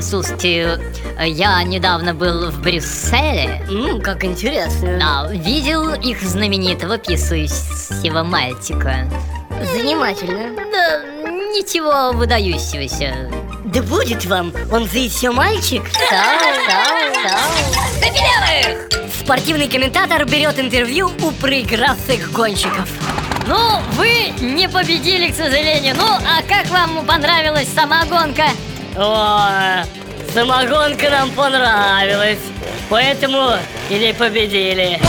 Слушайте, я недавно был в Брюсселе. М, как интересно. Да, видел их знаменитого писающего мальчика. Занимательно. Да, ничего выдающегося. Да будет вам, он за еще мальчик. Да, да, да. Спортивный комментатор берет интервью у проигравших гонщиков. Ну, вы не победили, к сожалению. Ну, а как вам понравилась сама гонка? О, самогонка нам понравилась, поэтому и не победили.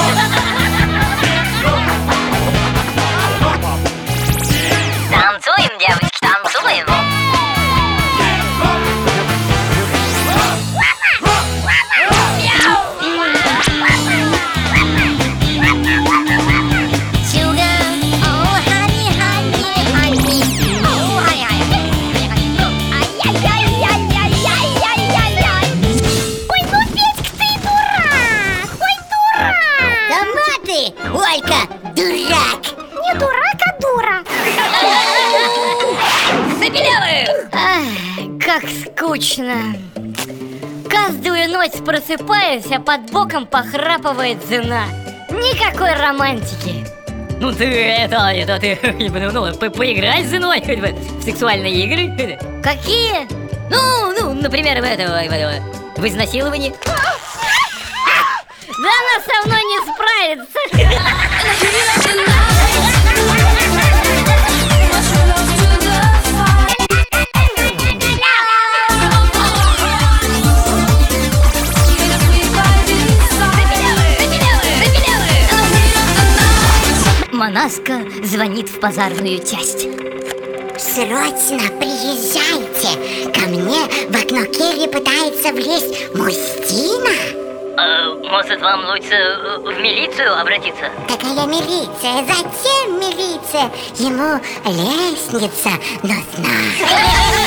Ты, Олька, дурак! Не дурак, а дура! Ах, как скучно. Каждую ночь просыпаюсь, а под боком похрапывает жена. Никакой романтики. Ну ты это, это ты, ну, по- поиграй с женой хоть бы в сексуальные игры. Какие? Ну, ну, например, в этого, в этого, в изнасиловании. Да она со мной не справится. Монаска звонит в базарную часть. Срочно приезжайте! Ко мне в окно Керри пытается влезть мужчина! Может, вам лучше э, в милицию обратиться? Какая милиция? Зачем милиция? Ему лестница нужна.